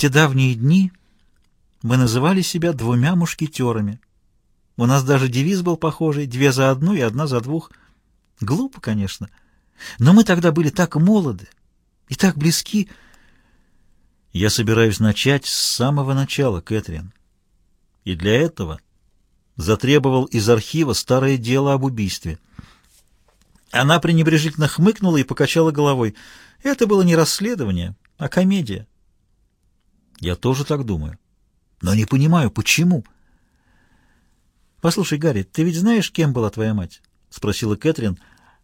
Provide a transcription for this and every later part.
те давние дни мы называли себя двумя мушкетерами. У нас даже девиз был похожий — две за одну и одна за двух. Глупо, конечно, но мы тогда были так молоды и так близки. Я собираюсь начать с самого начала, Кэтрин. И для этого затребовал из архива старое дело об убийстве. Она пренебрежительно хмыкнула и покачала головой. Это было не расследование, а комедия. Я тоже так думаю. Но не понимаю, почему? Послушай, Гарри, ты ведь знаешь, кем была твоя мать? Спросила Кэтрин,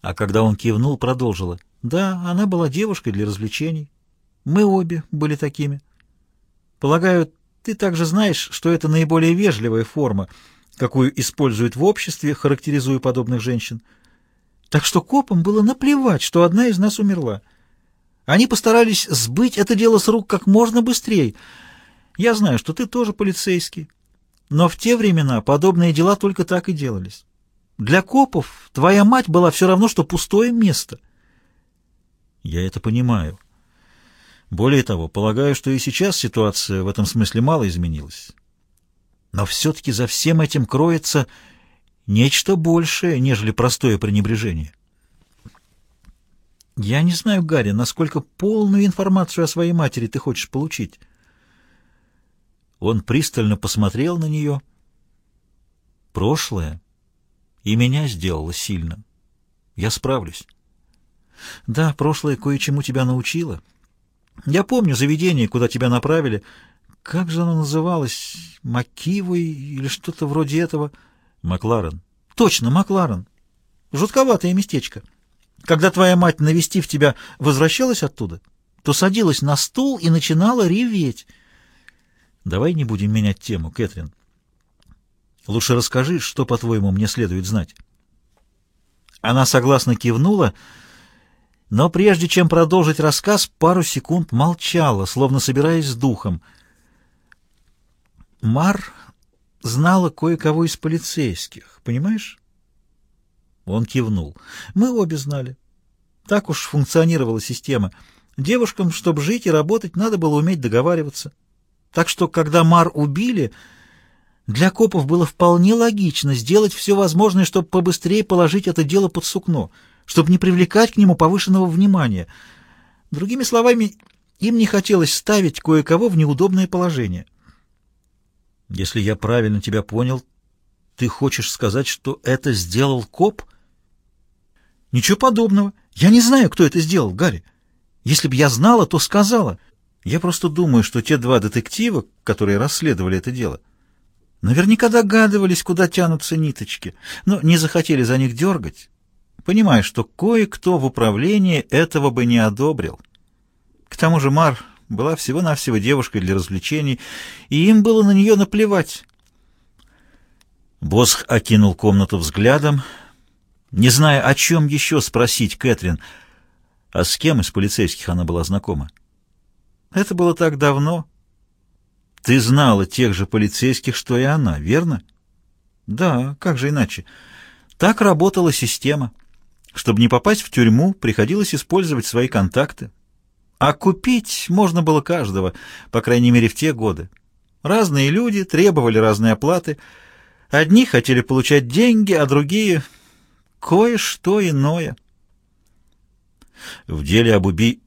а когда он кивнул, продолжила. Да, она была девушкой для развлечений. Мы обе были такими. Полагаю, ты также знаешь, что это наиболее вежливая форма, какую используют в обществе, характеризуя подобных женщин. Так что копам было наплевать, что одна из нас умерла. Они постарались сбыть это дело с рук как можно быстрее. Я знаю, что ты тоже полицейский. Но в те времена подобные дела только так и делались. Для копов твоя мать была все равно, что пустое место. Я это понимаю. Более того, полагаю, что и сейчас ситуация в этом смысле мало изменилась. Но все-таки за всем этим кроется нечто большее, нежели простое пренебрежение. Я не знаю, Гарри, насколько полную информацию о своей матери ты хочешь получить. Он пристально посмотрел на нее. Прошлое и меня сделало сильным. Я справлюсь. Да, прошлое кое-чему тебя научило. Я помню заведение, куда тебя направили. Как же оно называлось? Макивой или что-то вроде этого? Макларен. Точно, Макларен. Жутковатое местечко. Когда твоя мать, навестив тебя, возвращалась оттуда, то садилась на стул и начинала реветь. Давай не будем менять тему, Кэтрин. Лучше расскажи, что, по-твоему, мне следует знать. Она согласно кивнула, но прежде чем продолжить рассказ, пару секунд молчала, словно собираясь с духом. Мар знала кое-кого из полицейских, понимаешь? Он кивнул. Мы обе знали. Так уж функционировала система. Девушкам, чтобы жить и работать, надо было уметь договариваться. Так что, когда Мар убили, для копов было вполне логично сделать все возможное, чтобы побыстрее положить это дело под сукно, чтобы не привлекать к нему повышенного внимания. Другими словами, им не хотелось ставить кое-кого в неудобное положение. Если я правильно тебя понял, ты хочешь сказать, что это сделал коп? Ничего подобного. Я не знаю, кто это сделал, Гарри. Если бы я знала, то сказала. Я просто думаю, что те два детектива, которые расследовали это дело, наверняка догадывались, куда тянутся ниточки, но не захотели за них дергать, понимая, что кое-кто в управлении этого бы не одобрил. К тому же Мар была всего-навсего девушкой для развлечений, и им было на нее наплевать. Босх окинул комнату взглядом, не зная, о чем еще спросить Кэтрин, а с кем из полицейских она была знакома. Это было так давно. Ты знала тех же полицейских, что и она, верно? Да, как же иначе? Так работала система. Чтобы не попасть в тюрьму, приходилось использовать свои контакты. А купить можно было каждого, по крайней мере, в те годы. Разные люди требовали разной оплаты. Одни хотели получать деньги, а другие кое-что иное. В деле об уби...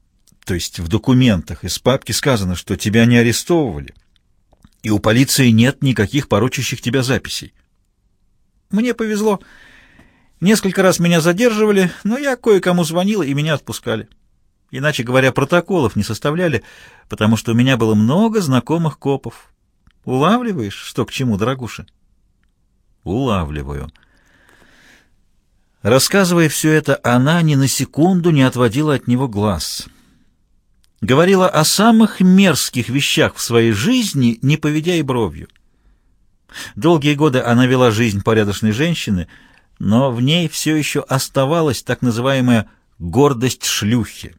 то есть в документах из папки сказано, что тебя не арестовывали, и у полиции нет никаких порочащих тебя записей. Мне повезло. Несколько раз меня задерживали, но я кое-кому звонила, и меня отпускали. Иначе говоря, протоколов не составляли, потому что у меня было много знакомых копов. Улавливаешь, что к чему, дорогуша? Улавливаю. Рассказывая все это, она ни на секунду не отводила от него глаз. Говорила о самых мерзких вещах в своей жизни, не поведя и бровью. Долгие годы она вела жизнь порядочной женщины, но в ней все еще оставалась так называемая «гордость шлюхи».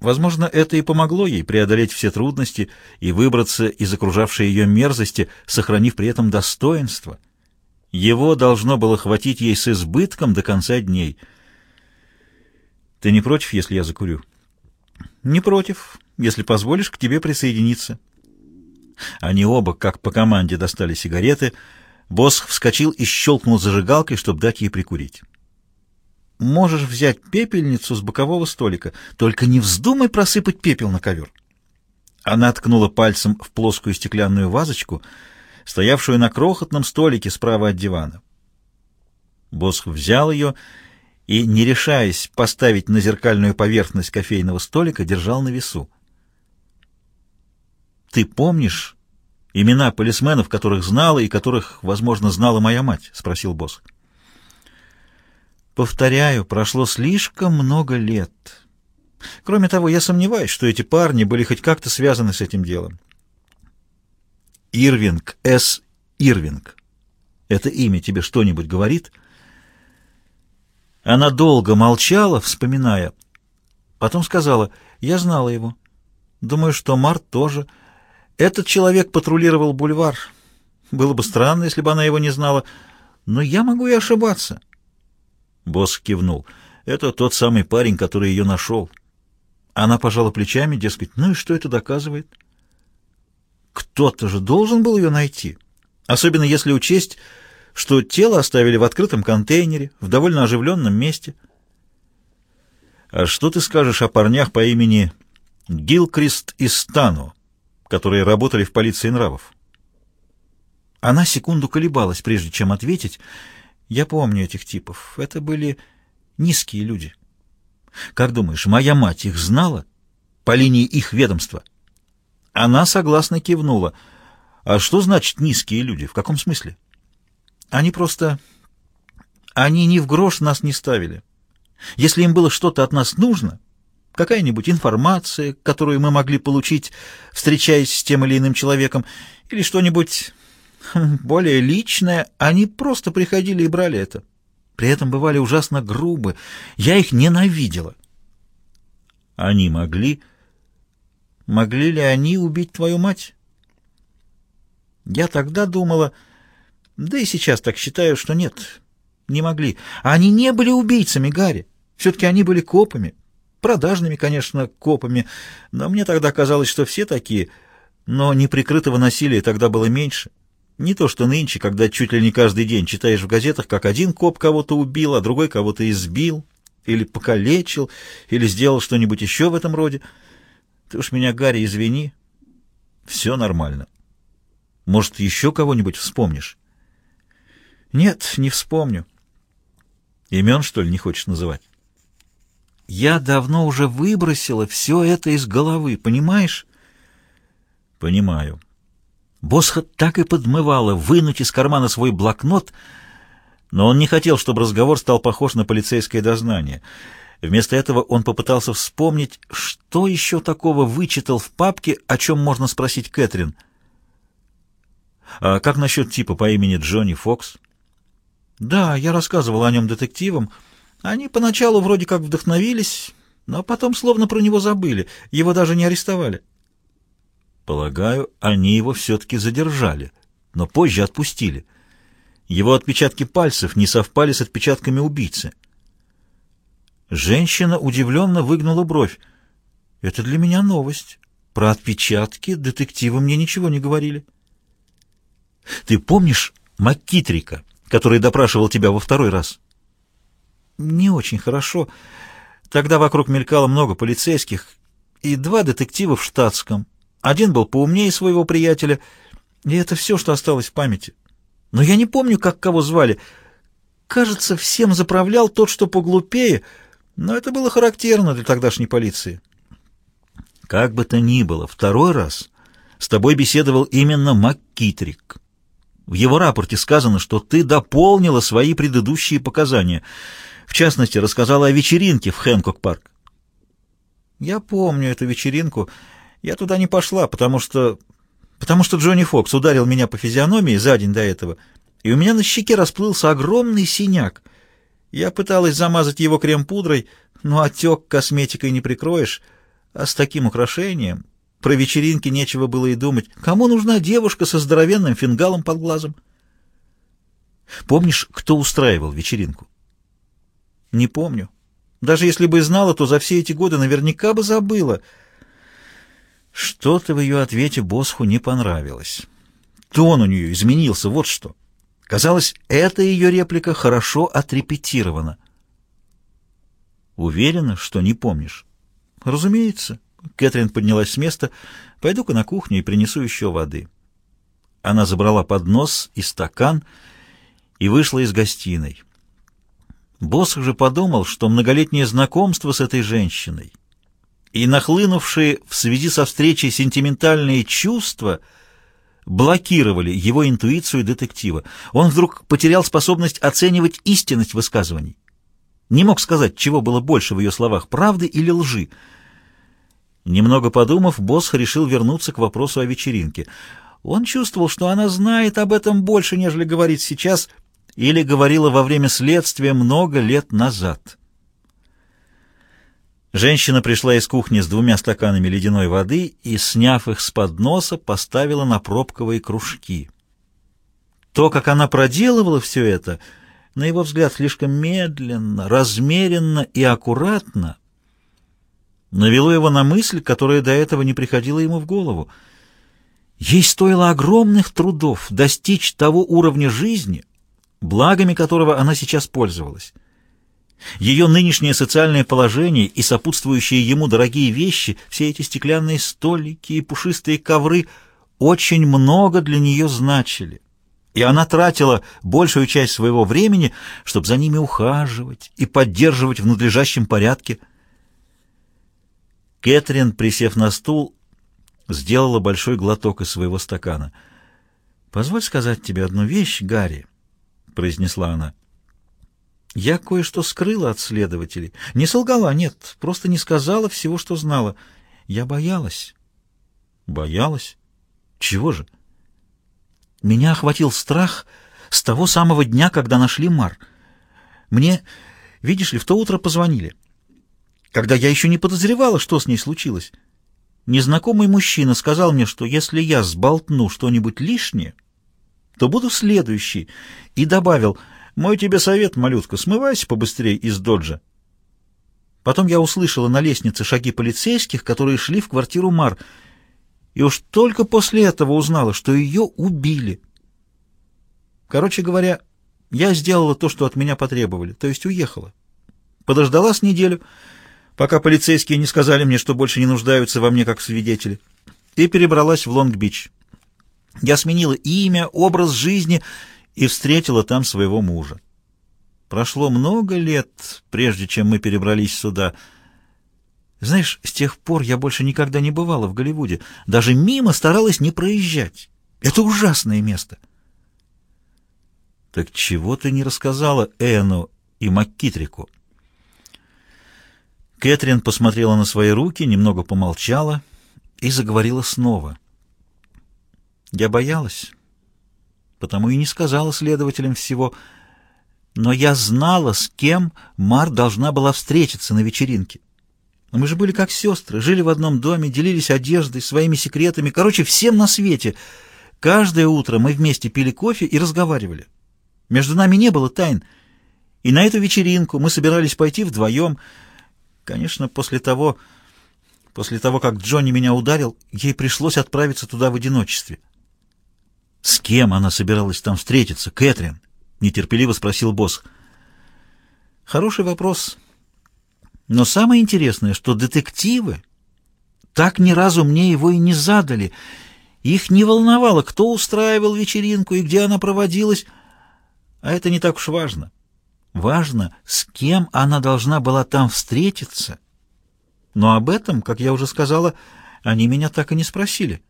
Возможно, это и помогло ей преодолеть все трудности и выбраться из окружавшей ее мерзости, сохранив при этом достоинство — его должно было хватить ей с избытком до конца дней. Ты не против, если я закурю? Не против, если позволишь к тебе присоединиться. Они оба, как по команде, достали сигареты. Босх вскочил и щелкнул зажигалкой, чтобы дать ей прикурить. «Можешь взять пепельницу с бокового столика, только не вздумай просыпать пепел на ковер». Она ткнула пальцем в плоскую стеклянную вазочку, стоявшую на крохотном столике справа от дивана. Босх взял ее и, не решаясь поставить на зеркальную поверхность кофейного столика, держал на весу. «Ты помнишь имена полисменов, которых знала и которых, возможно, знала моя мать?» — спросил Босх. «Повторяю, прошло слишком много лет». Кроме того, я сомневаюсь, что эти парни были хоть как-то связаны с этим делом. Ирвинг, С. Ирвинг. Это имя тебе что-нибудь говорит? Она долго молчала, вспоминая. Потом сказала, я знала его. Думаю, что Март тоже. Этот человек патрулировал бульвар. Было бы странно, если бы она его не знала. Но я могу и ошибаться. Босс кивнул. Это тот самый парень, который ее нашел. Она пожала плечами, дескать, ну и что это доказывает? Кто-то же должен был ее найти. Особенно если учесть, что тело оставили в открытом контейнере, в довольно оживленном месте. А что ты скажешь о парнях по имени Гилкрист и Стану, которые работали в полиции нравов? Она секунду колебалась, прежде чем ответить. Я помню этих типов. Это были низкие люди. Как думаешь, моя мать их знала? По линии их ведомства? Она согласно кивнула. А что значит низкие люди? В каком смысле? Они просто... Они ни в грош нас не ставили. Если им было что-то от нас нужно, какая-нибудь информация, которую мы могли получить, встречаясь с тем или иным человеком, или что-нибудь хм, более личное, они просто приходили и брали это. При этом бывали ужасно грубы. Я их ненавидела. Они могли... Могли ли они убить твою мать? Я тогда думала... Да и сейчас так считаю, что нет, не могли. Они не были убийцами, Гарри. Все-таки они были копами. Продажными, конечно, копами. Но мне тогда казалось, что все такие. Но неприкрытого насилия тогда было меньше. Не то что нынче, когда чуть ли не каждый день читаешь в газетах, как один коп кого-то убил, а другой кого-то избил, или покалечил, или сделал что-нибудь еще в этом роде. Ты уж меня, Гарри, извини. Все нормально. Может, еще кого-нибудь вспомнишь? Нет, не вспомню. Имен, что ли, не хочешь называть? Я давно уже выбросила все это из головы, понимаешь? Понимаю. Босха так и подмывала вынуть из кармана свой блокнот, но он не хотел, чтобы разговор стал похож на полицейское дознание. Вместо этого он попытался вспомнить, что еще такого вычитал в папке, о чем можно спросить Кэтрин. «А как насчет типа по имени Джонни Фокс?» «Да, я рассказывал о нем детективам. Они поначалу вроде как вдохновились, но потом словно про него забыли, его даже не арестовали». Полагаю, они его все-таки задержали, но позже отпустили. Его отпечатки пальцев не совпали с отпечатками убийцы. Женщина удивленно выгнула бровь. «Это для меня новость. Про отпечатки детективы мне ничего не говорили». «Ты помнишь МакКитрика, который допрашивал тебя во второй раз?» «Не очень хорошо. Тогда вокруг мелькало много полицейских и два детектива в штатском». Один был поумнее своего приятеля, и это все, что осталось в памяти. Но я не помню, как кого звали. Кажется, всем заправлял тот, что поглупее, но это было характерно для тогдашней полиции. Как бы то ни было, второй раз с тобой беседовал именно МакКитрик. В его рапорте сказано, что ты дополнила свои предыдущие показания. В частности, рассказала о вечеринке в Хэнкок-парк. Я помню эту вечеринку. Я туда не пошла, потому что... потому что Джонни Фокс ударил меня по физиономии за день до этого, и у меня на щеке расплылся огромный синяк. Я пыталась замазать его крем-пудрой, но отек косметикой не прикроешь, а с таким украшением... Про вечеринки нечего было и думать. Кому нужна девушка со здоровенным фингалом под глазом? Помнишь, кто устраивал вечеринку? Не помню. Даже если бы знала, то за все эти годы наверняка бы забыла — Что-то в ее ответе Босху не понравилось. Тон у нее изменился, вот что. Казалось, эта ее реплика хорошо отрепетирована. Уверена, что не помнишь? Разумеется. Кэтрин поднялась с места. Пойду-ка на кухню и принесу еще воды. Она забрала поднос и стакан и вышла из гостиной. Босх же подумал, что многолетнее знакомство с этой женщиной и нахлынувшие в связи со встречей сентиментальные чувства блокировали его интуицию детектива. Он вдруг потерял способность оценивать истинность высказываний. Не мог сказать, чего было больше в ее словах, правды или лжи. Немного подумав, Босх решил вернуться к вопросу о вечеринке — он чувствовал, что она знает об этом больше, нежели говорит сейчас, или говорила во время следствия много лет назад. Женщина пришла из кухни с двумя стаканами ледяной воды и, сняв их с подноса, поставила на пробковые кружки. То, как она проделывала все это, на его взгляд, слишком медленно, размеренно и аккуратно, навело его на мысль, которая до этого не приходила ему в голову — Ей стоило огромных трудов достичь того уровня жизни, благами которого она сейчас пользовалась. Ее нынешнее социальное положение и сопутствующие ему дорогие вещи, все эти стеклянные столики и пушистые ковры, очень много для нее значили. И она тратила большую часть своего времени, чтобы за ними ухаживать и поддерживать в надлежащем порядке. Кэтрин, присев на стул, сделала большой глоток из своего стакана. «Позволь сказать тебе одну вещь, Гарри», — произнесла она. «Я кое-что скрыла от следователей. Не солгала, нет, просто не сказала всего, что знала. Я боялась». «Боялась? Чего же?» Меня охватил страх с того самого дня, когда нашли Мар. Мне, видишь ли, в то утро позвонили, когда я еще не подозревала, что с ней случилось. Незнакомый мужчина сказал мне, что если я сболтну что-нибудь лишнее, то буду следующий, и добавил, «Мой тебе совет, малютка, смывайся побыстрее из доджа». Потом я услышала на лестнице шаги полицейских, которые шли в квартиру Мар, и уж только после этого узнала, что ее убили. Короче говоря, я сделала то, что от меня потребовали, то есть уехала. Подождала с неделю, пока полицейские не сказали мне, что больше не нуждаются во мне как свидетели, и перебралась в Лонг-Бич. Я сменила имя, образ жизни и встретила там своего мужа. Прошло много лет, прежде чем мы перебрались сюда. Знаешь, с тех пор я больше никогда не бывала в Голливуде. Даже мимо старалась не проезжать. Это ужасное место. Так чего ты не рассказала Эну и Маккитрику? Кэтрин посмотрела на свои руки, немного помолчала и заговорила снова. «Я боялась, потому и не сказала следователям всего, но я знала, с кем Мар должна была встретиться на вечеринке. Мы же были как сестры, жили в одном доме, делились одеждой, своими секретами, короче, всем на свете. Каждое утро мы вместе пили кофе и разговаривали. Между нами не было тайн, и на эту вечеринку мы собирались пойти вдвоем — Конечно, после того, после того, как Джонни меня ударил, ей пришлось отправиться туда в одиночестве. С кем она собиралась там встретиться, Кэтрин? Нетерпеливо спросил босс. Хороший вопрос. Но самое интересное, что детективы так ни разу мне его и не задали. Их не волновало, кто устраивал вечеринку и где она проводилась. А это не так уж важно. Важно, с кем она должна была там встретиться. Но об этом, как я уже сказала, они меня так и не спросили.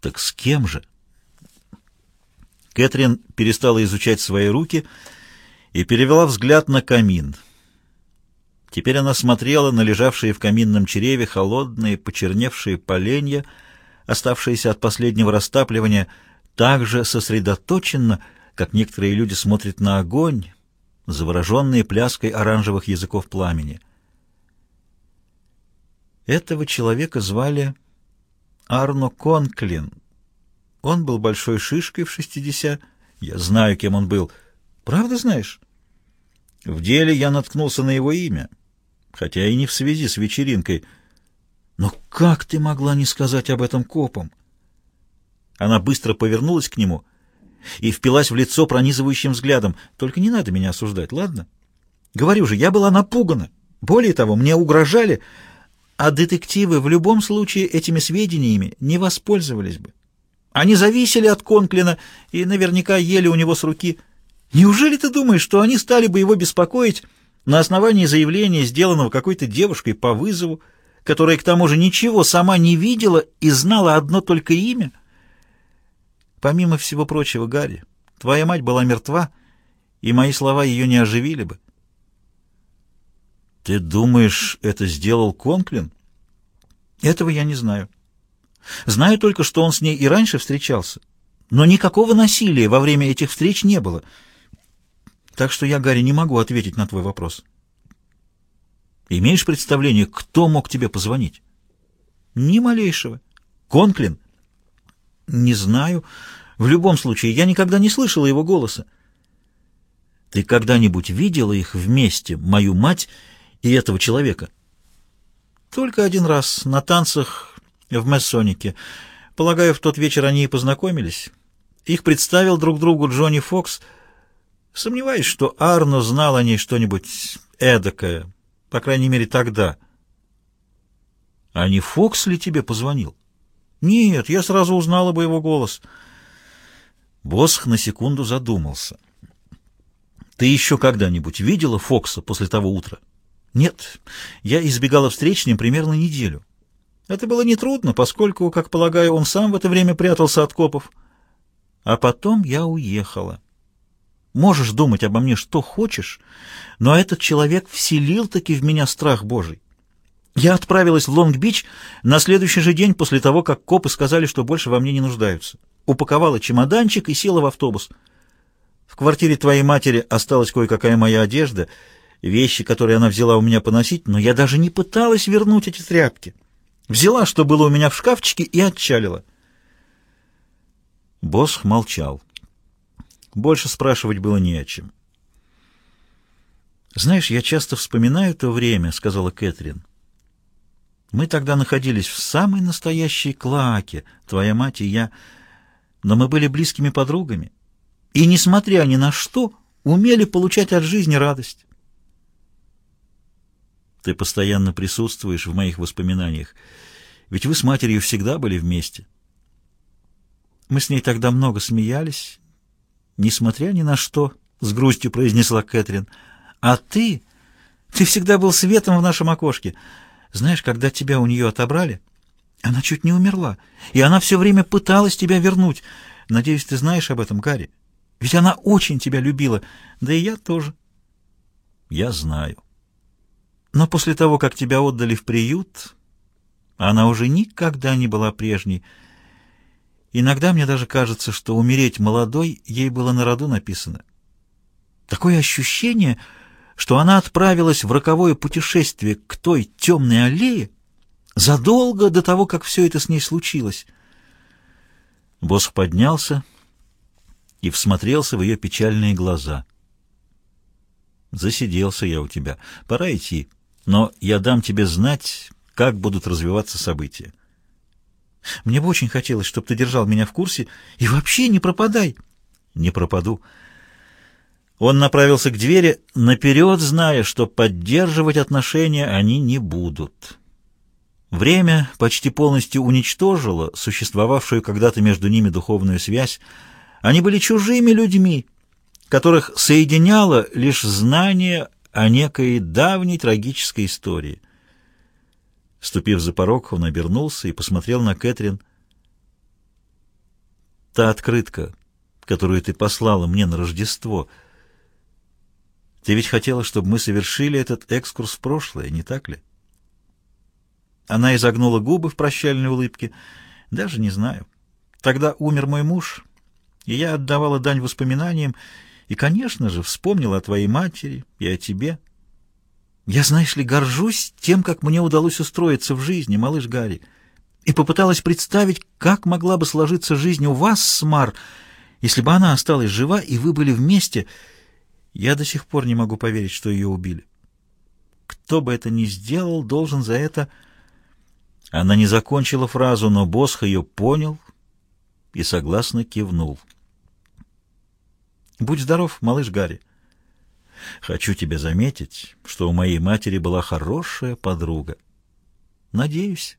Так с кем же? Кэтрин перестала изучать свои руки и перевела взгляд на камин. Теперь она смотрела на лежавшие в каминном чреве холодные, почерневшие поленья, оставшиеся от последнего растапливания, так же сосредоточенно, как некоторые люди смотрят на огонь, завороженные пляской оранжевых языков пламени. Этого человека звали Арно Конклин. Он был большой шишкой в шестидесят. Я знаю, кем он был. Правда знаешь? В деле я наткнулся на его имя, хотя и не в связи с вечеринкой. Но как ты могла не сказать об этом копам? Она быстро повернулась к нему и впилась в лицо пронизывающим взглядом. Только не надо меня осуждать, ладно? Говорю же, я была напугана. Более того, мне угрожали, а детективы в любом случае этими сведениями не воспользовались бы. Они зависели от Конклина и наверняка ели у него с руки. Неужели ты думаешь, что они стали бы его беспокоить на основании заявления, сделанного какой-то девушкой по вызову, которая к тому же ничего сама не видела и знала одно только имя? Помимо всего прочего, Гарри, твоя мать была мертва, и мои слова ее не оживили бы. Ты думаешь, это сделал Конклин? Этого я не знаю. Знаю только, что он с ней и раньше встречался. Но никакого насилия во время этих встреч не было. Так что я, Гарри, не могу ответить на твой вопрос. Имеешь представление, кто мог тебе позвонить? Ни малейшего. Конклин? Не знаю. В любом случае, я никогда не слышала его голоса. Ты когда-нибудь видела их вместе, мою мать и этого человека? Только один раз на танцах в Мессонике. Полагаю, в тот вечер они и познакомились. Их представил друг другу Джонни Фокс. Сомневаюсь, что Арно знал о ней что-нибудь эдакое, по крайней мере, тогда. А не Фокс ли тебе позвонил? Нет, я сразу узнала бы его голос. Босх на секунду задумался. Ты еще когда-нибудь видела Фокса после того утра? Нет, я избегала встреч с ним примерно неделю. Это было нетрудно, поскольку, как полагаю, он сам в это время прятался от копов. А потом я уехала. Можешь думать обо мне что хочешь, но этот человек вселил-таки в меня страх Божий. Я отправилась в Лонг-Бич на следующий же день после того, как копы сказали, что больше во мне не нуждаются. Упаковала чемоданчик и села в автобус. В квартире твоей матери осталась кое-какая моя одежда, вещи, которые она взяла у меня поносить, но я даже не пыталась вернуть эти тряпки. Взяла, что было у меня в шкафчике, и отчалила. Босх молчал. Больше спрашивать было не о чем. «Знаешь, я часто вспоминаю то время», — сказала Кэтрин. «Мы тогда находились в самой настоящей клаке, твоя мать и я, но мы были близкими подругами, и, несмотря ни на что, умели получать от жизни радость. Ты постоянно присутствуешь в моих воспоминаниях, ведь вы с матерью всегда были вместе. Мы с ней тогда много смеялись, несмотря ни на что, — с грустью произнесла Кэтрин. А ты... Ты всегда был светом в нашем окошке. Знаешь, когда тебя у нее отобрали, она чуть не умерла, и она все время пыталась тебя вернуть. Надеюсь, ты знаешь об этом, Гарри. Ведь она очень тебя любила, да и я тоже. Я знаю. Но после того, как тебя отдали в приют, она уже никогда не была прежней. Иногда мне даже кажется, что умереть молодой ей было на роду написано. Такое ощущение, что она отправилась в роковое путешествие к той темной аллее задолго до того, как все это с ней случилось. Босх поднялся и всмотрелся в ее печальные глаза. «Засиделся я у тебя. Пора идти» но я дам тебе знать, как будут развиваться события. Мне бы очень хотелось, чтобы ты держал меня в курсе и вообще не пропадай. Не пропаду. Он направился к двери, наперед зная, что поддерживать отношения они не будут. Время почти полностью уничтожило существовавшую когда-то между ними духовную связь. Они были чужими людьми, которых соединяло лишь знание о некой давней трагической истории. Ступив за порог, он обернулся и посмотрел на Кэтрин. «Та открытка, которую ты послала мне на Рождество, ты ведь хотела, чтобы мы совершили этот экскурс в прошлое, не так ли?» Она изогнула губы в прощальной улыбке. «Даже не знаю. Тогда умер мой муж, и я отдавала дань воспоминаниям, и, конечно же, вспомнила о твоей матери и о тебе. Я, знаешь ли, горжусь тем, как мне удалось устроиться в жизни, малыш Гарри, и попыталась представить, как могла бы сложиться жизнь у вас с Мар, если бы она осталась жива, и вы были вместе. Я до сих пор не могу поверить, что ее убили. Кто бы это ни сделал, должен за это... Она не закончила фразу, но Босх ее понял и согласно кивнул. «Будь здоров, малыш Гарри. Хочу тебе заметить, что у моей матери была хорошая подруга. Надеюсь».